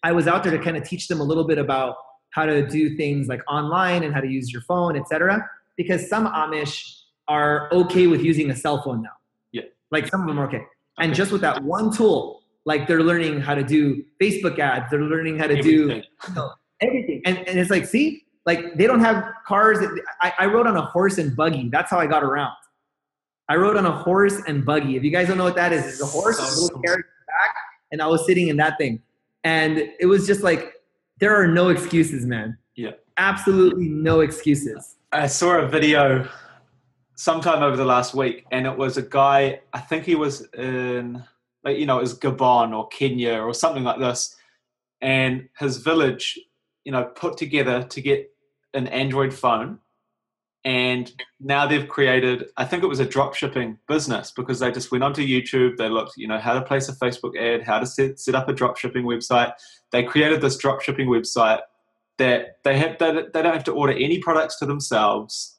I was out there to kind of teach them a little bit about how to do things like online and how to use your phone, etc. Because some Amish are okay with using a cell phone now. Yeah. Like some of them are okay. And Okay. just with that one tool, like they're learning how to do Facebook ads, they're learning how to do Everything. you know, everything. And, and it's like, see, like they don't have cars. I, I rode on a horse and buggy. That's how I got around. I rode on a horse and buggy. If you guys don't know what that is, it's a horse, a little carriage back, and I was sitting in that thing. And it was just like, there are no excuses, man. Yeah. Absolutely no excuses. I saw a video sometime over the last week, and it was a guy. I think he was in, like you know, was Gabon or Kenya or something like this, and his village, you know, put together to get an Android phone, and now they've created. I think it was a drop shipping business because they just went onto YouTube. They looked, you know, how to place a Facebook ad, how to set set up a drop shipping website. They created this drop shipping website that they have they, they don't have to order any products to themselves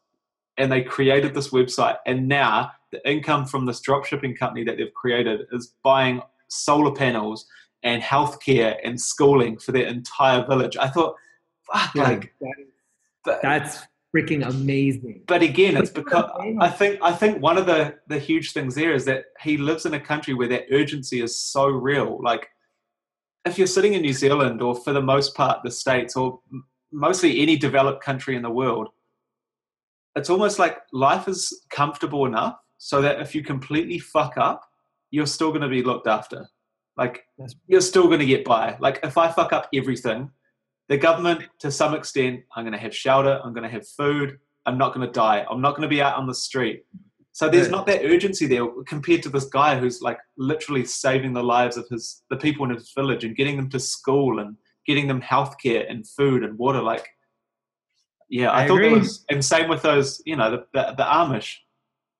and they created this website and now the income from this dropshipping company that they've created is buying solar panels and healthcare and schooling for their entire village. I thought fuck Yeah, like that is- but, that's freaking amazing. but again it's because i think i think one of the the huge things there is that he lives in a country where that urgency is so real. Like if you're sitting in New Zealand or for the most part the States or mostly any developed country in the world, it's almost like life is comfortable enough so that if you completely fuck up, you're still going to be looked after. Like you're still going to get by. Like if I fuck up everything, the government, to some extent, I'm going to have shelter, I'm going to have food, I'm not going to die, I'm not going to be out on the street. So there's Right. not that urgency there compared to this guy who's like literally saving the lives of his the people in his village and getting them to school and getting them healthcare and food and water. Like, yeah, I, I thought agree. was, and same with those, you know, the the, the Amish,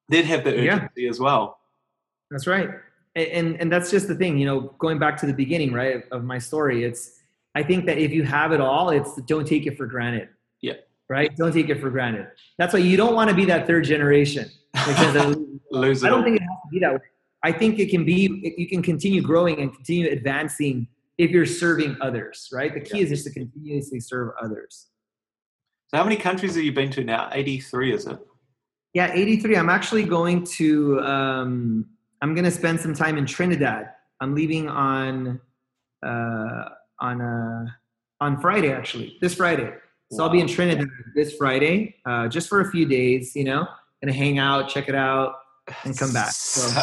they'd have the Yeah. urgency as well. That's right. And and that's just the thing, you know, going back to the beginning, right, of- my story, it's I think that if you have it all, it's don't take it for granted. Yeah. Right? Don't take it for granted. That's why you don't want to be that third generation. Because Lose I don't all. think it has to be that way. I think it can be you can continue growing and continue advancing if you're serving others, right? The key is just to continuously serve others. So how many countries have you been to now? 83, is it? Yeah, 83. I'm actually going to um, I'm going to spend some time in Trinidad. I'm leaving on uh, on uh, on Friday actually. This Friday. So I'll be in Trinidad this Friday, uh, just for a few days. You know, gonna hang out, check it out, and come back. So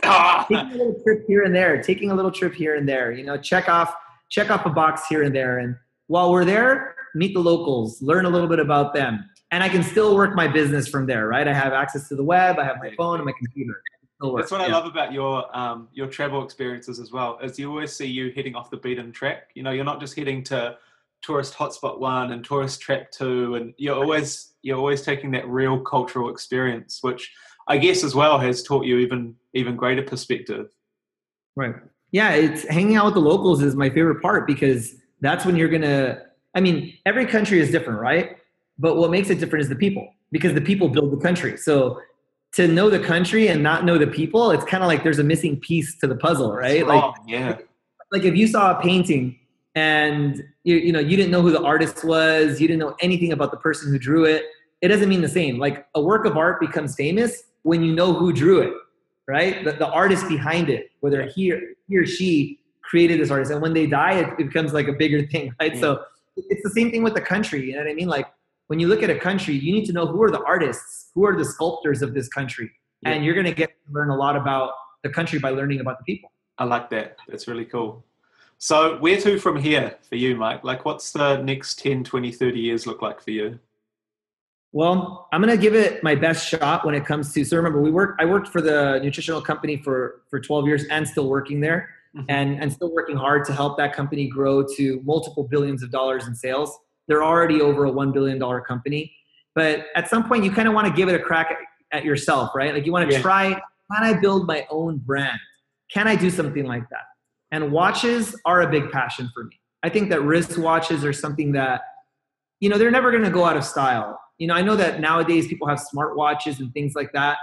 taking a little trip here and there, taking a little trip here and there. You know, check off check off a box here and there, and while we're there, meet the locals, learn a little bit about them, and I can still work my business from there. Right? I have access to the web, I have my phone and my computer. I can still work. That's what I Yeah. love about your um, your travel experiences as well. Is you always see you heading off the beaten track. You know, you're not just heading to tourist hotspot one and tourist trap two, and you're always you're always taking that real cultural experience, which I guess as well has taught you even even greater perspective. Right. Yeah, it's hanging out with the locals is my favorite part because that's when you're gonna. I mean, every country is different, right? But what makes it different is the people because the people build the country. So to know the country and not know the people, it's kind of like there's a missing piece to the puzzle, right? Like, yeah, like if you saw a painting and you, you know you didn't know who the artist was, you didn't know anything about the person who drew it. It doesn't mean the same. Like a work of art becomes famous when you know who drew it, right? The, the artist behind it, whether he or, he or she created this artist, and when they die, it, it becomes like a bigger thing, right? So it's the same thing with the country. You know what I mean? Like when you look at a country, you need to know who are the artists, who are the sculptors of this country, and you're going to get to learn a lot about the country by learning about the people. I like that. That's really cool. So where to from here for you, Mike? Like what's the next 10, 20, 30 years look like for you? Well, I'm gonna give it my best shot when it comes to. So remember, we work. I worked for the nutritional company for for 12 years and still working there, mm-hmm. and and still working hard to help that company grow to multiple billions of dollars in sales. They're already over a one billion dollar company, but at some point you kind of want to give it a crack at, at yourself, right? Like you want to yeah. try. Can I build my own brand? Can I do something like that? And watches are a big passion for me. I think that wrist watches are something that, you know, they're never going to go out of style you know, I know that nowadays people have smart watches and things like that,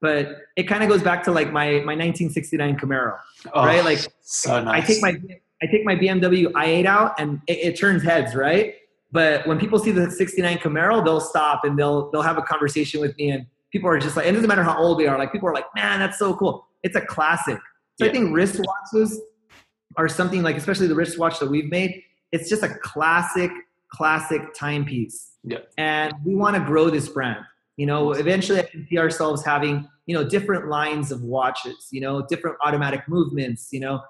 but it kind of goes back to like my my 1969 Camaro, oh, right? Like so nice. I take my I take my BMW i8 out and it, it, turns heads, right? But when people see the 69 Camaro, they'll stop and they'll they'll have a conversation with me and people are just like, it doesn't matter how old they are, like people are like, man, that's so cool. It's a classic. So yeah. I think wristwatches are something like, especially the wristwatch that we've made, it's just a classic, classic timepiece yeah. And we want to grow this brand. You know, eventually I can see ourselves having, you know, different lines of watches, you know, different automatic movements, you know,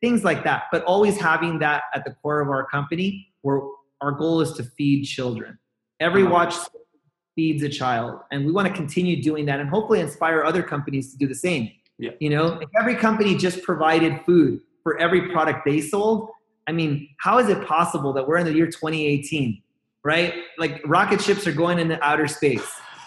things like that. But always having that at the core of our company where our goal is to feed children. Every uh-huh. watch feeds a child. And we want to continue doing that and hopefully inspire other companies to do the same. Yeah. You know, if every company just provided food for every product they sold, I mean, how is it possible that we're in the year 2018 right? Like rocket ships are going into outer space,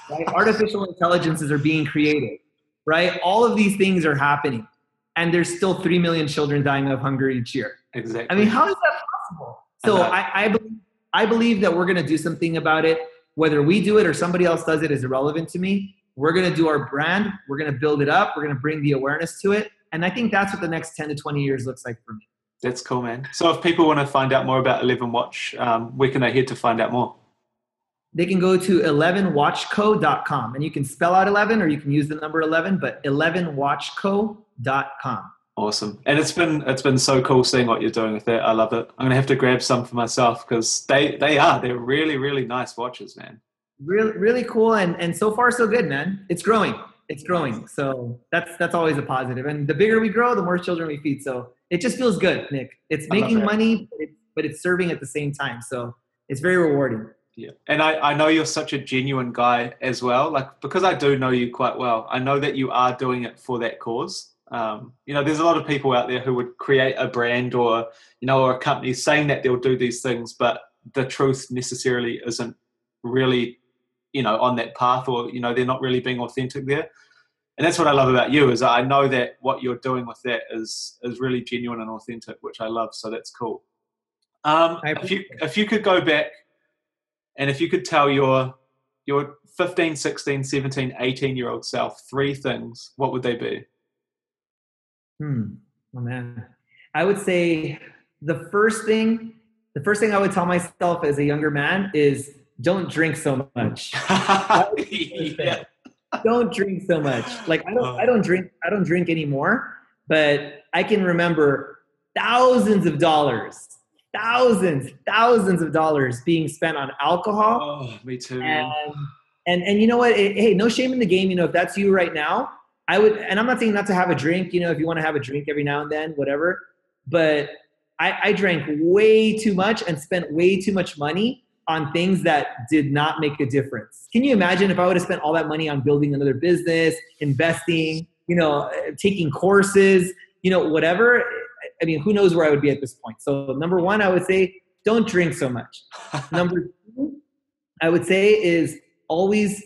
right? Artificial intelligences are being created, right? All of these things are happening, and there's still three million children dying of hunger each year. Exactly. I mean, how is that possible? So I, I, believe, I believe that we're going to do something about it. Whether we do it or somebody else does it is irrelevant to me. We're going to do our brand. We're going to build it up. We're going to bring the awareness to it. And I think that's what the next 10 to 20 years looks like for me. That's cool, man. So if people want to find out more about 11 Watch, um, where can they head to find out more? They can go to 11watchco.com and you can spell out 11 or you can use the number 11, but 11watchco.com. Awesome. And it's been it's been so cool seeing what you're doing with it. I love it. I'm gonna have to grab some for myself because they they are they're really really nice watches, man. Really really cool and and so far so good, man. It's growing. It's growing. So that's that's always a positive. And the bigger we grow, the more children we feed. So it just feels good, Nick. It's making money, but it's, but it's serving at the same time. So it's very rewarding. Yeah. And I, I know you're such a genuine guy as well. Like, because I do know you quite well, I know that you are doing it for that cause. Um, you know, there's a lot of people out there who would create a brand or, you know, or a company saying that they'll do these things, but the truth necessarily isn't really, you know, on that path or, you know, they're not really being authentic there and that's what I love about you is I know that what you're doing with that is is really genuine and authentic, which I love. So that's cool. Um, if you if you could go back and if you could tell your your 15, 16, 17, 18 year old self three things, what would they be? Hmm. Oh man. I would say the first thing, the first thing I would tell myself as a younger man is don't drink so much. yeah don't drink so much. Like I don't I don't drink I don't drink anymore, but I can remember thousands of dollars, thousands, thousands of dollars being spent on alcohol. Oh, me too. And and, and you know what? Hey, no shame in the game. You know, if that's you right now, I would. And I'm not saying not to have a drink. You know, if you want to have a drink every now and then, whatever. But I, I drank way too much and spent way too much money on things that did not make a difference. Can you imagine if I would have spent all that money on building another business, investing, you know, taking courses, you know, whatever? I mean, who knows where I would be at this point. So, number one, I would say don't drink so much. number two, I would say is always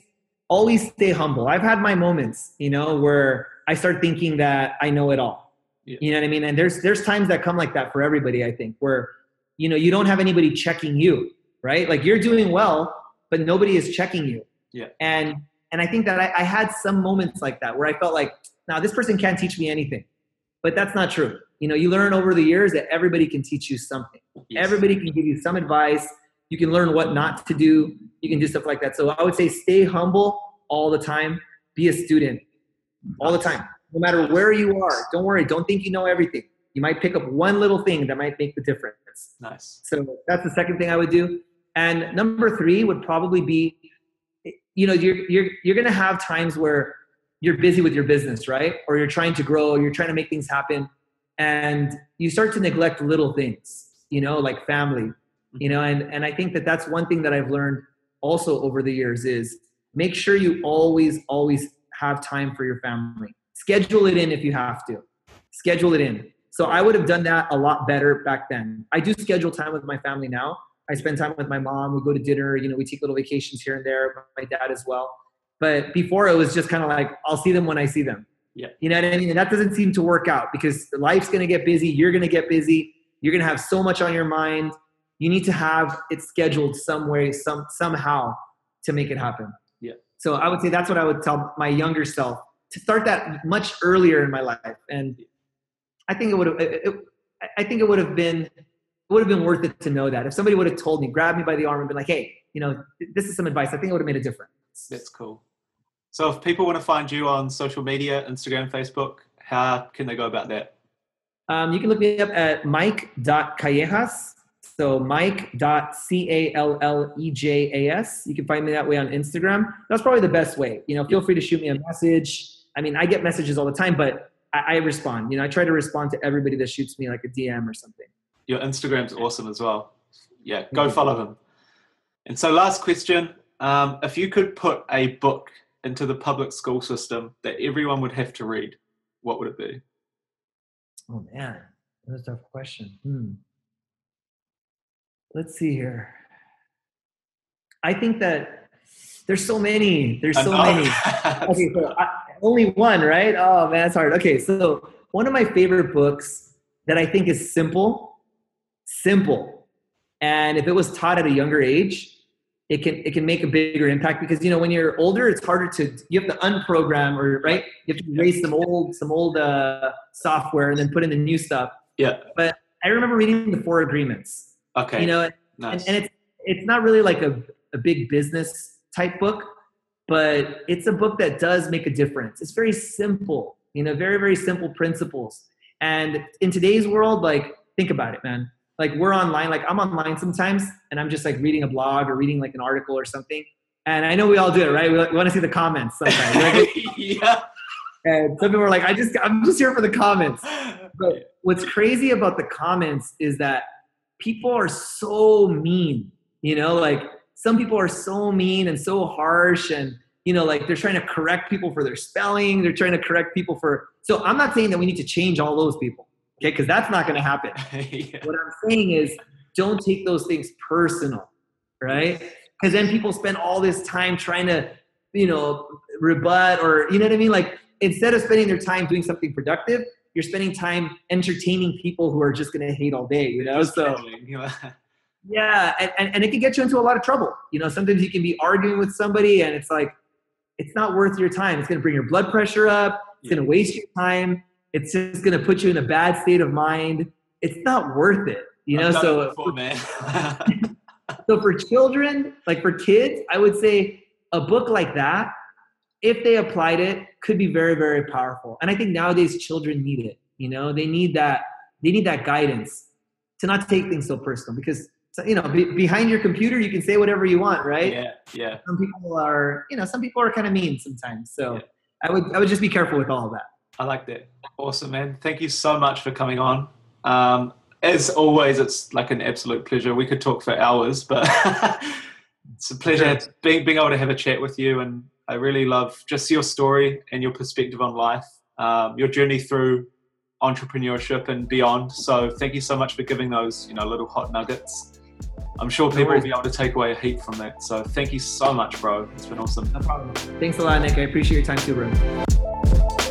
always stay humble. I've had my moments, you know, where I start thinking that I know it all. Yeah. You know what I mean? And there's there's times that come like that for everybody, I think, where you know, you don't have anybody checking you right? Like you're doing well, but nobody is checking you. Yeah. And and I think that I, I had some moments like that where I felt like, now this person can't teach me anything. But that's not true. You know, you learn over the years that everybody can teach you something. Yes. Everybody can give you some advice. You can learn what not to do. You can do stuff like that. So I would say stay humble all the time. Be a student all the time. No matter where you are, don't worry. Don't think you know everything. You might pick up one little thing that might make the difference. Nice. So that's the second thing I would do. And number three would probably be, you know, you're you're you're gonna have times where you're busy with your business, right? Or you're trying to grow, or you're trying to make things happen. and you start to neglect little things, you know, like family, you know, mm-hmm. and and I think that that's one thing that I've learned also over the years is make sure you always always have time for your family. Schedule it in if you have to. Schedule it in. So I would have done that a lot better back then. I do schedule time with my family now. I spend time with my mom. We go to dinner. You know, we take little vacations here and there. My dad as well. But before it was just kind of like I'll see them when I see them. Yeah. You know what I mean? And that doesn't seem to work out because life's going to get busy. You're going to get busy. You're going to have so much on your mind. You need to have it scheduled some way, some somehow to make it happen. Yeah. So I would say that's what I would tell my younger self to start that much earlier in my life. And I think it would have. I think it would have been it would have been worth it to know that if somebody would have told me, grabbed me by the arm, and been like, "Hey, you know, this is some advice." I think it would have made a difference. That's cool. So if people want to find you on social media, Instagram, Facebook, how can they go about that? Um, you can look me up at mike.callejas. So mike.c-a-l-l-e-j-a-s. You can find me that way on Instagram. That's probably the best way. You know, feel free to shoot me a message. I mean, I get messages all the time, but I, I respond. You know, I try to respond to everybody that shoots me like a DM or something. Your Instagram's awesome as well. Yeah, go follow him. And so, last question: um, If you could put a book into the public school system that everyone would have to read, what would it be? Oh man, that's a tough question. Hmm. Let's see here. I think that there's so many. There's so many. Okay, so I, only one, right? Oh man, it's hard. Okay, so one of my favorite books that I think is simple, simple, and if it was taught at a younger age, it can it can make a bigger impact because you know when you're older, it's harder to you have to unprogram or right. You have to erase some old some old uh, software and then put in the new stuff. Yeah. But I remember reading the Four Agreements. Okay. You know, nice. and, and it's it's not really like a, a big business type book, but it's a book that does make a difference. It's very simple, you know, very, very simple principles. And in today's world, like, think about it, man. Like, we're online, like, I'm online sometimes, and I'm just like reading a blog or reading like an article or something. And I know we all do it, right? We, we want to see the comments sometimes. Right? yeah. And some people are like, I just, I'm just here for the comments. But what's crazy about the comments is that people are so mean, you know, like some people are so mean and so harsh and you know like they're trying to correct people for their spelling they're trying to correct people for so i'm not saying that we need to change all those people okay? Because that's not going to happen. Yeah. what i'm saying is don't take those things personal right? Because then people spend all this time trying to you know rebut or you know what i mean? Like instead of spending their time doing something productive you're spending time entertaining people who are just going to hate all day you know? So yeah and, and, and it can get you into a lot of trouble. You know sometimes you can be arguing with somebody and it's like it's not worth your time. It's going to bring your blood pressure up. It's going to waste your time. It's just going to put you in a bad state of mind. It's not worth it you know? so before, man. so for children like for kids i would say a book like that if they applied it could be very very powerful and i think nowadays children need it you know they need that they need that guidance to not take things so personal because you know be, behind your computer you can say whatever you want right yeah yeah some people are you know some people are kind of mean sometimes so Yeah. i would i would just be careful with all of that I like that. Awesome, man. Thank you so much for coming on. Um, as always, it's like an absolute pleasure. We could talk for hours, but it's a pleasure being, being able to have a chat with you. And I really love just your story and your perspective on life, um, your journey through entrepreneurship and beyond. So thank you so much for giving those, you know, little hot nuggets. I'm sure people will be able to take away a heap from that. So thank you so much, bro. It's been awesome. no problem thanks a lot nick i appreciate your time too bro